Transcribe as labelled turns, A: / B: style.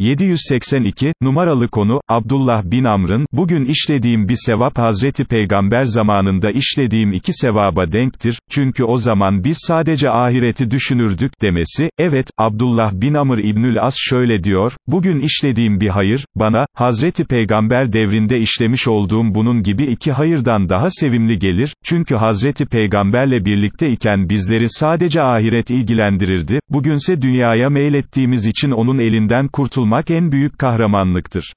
A: 782, numaralı konu, Abdullah bin Amr'ın, bugün işlediğim bir sevap Hazreti Peygamber zamanında işlediğim iki sevaba denktir, çünkü o zaman biz sadece ahireti düşünürdük, demesi, evet, Abdullah bin Amr İbnül As şöyle diyor, bugün işlediğim bir hayır, bana, Hazreti Peygamber devrinde işlemiş olduğum bunun gibi iki hayırdan daha sevimli gelir, çünkü Hazreti Peygamberle birlikte iken bizleri sadece ahiret ilgilendirirdi, bugünse dünyaya meylettiğimiz için onun elinden kurtulmak en büyük kahramanlıktır.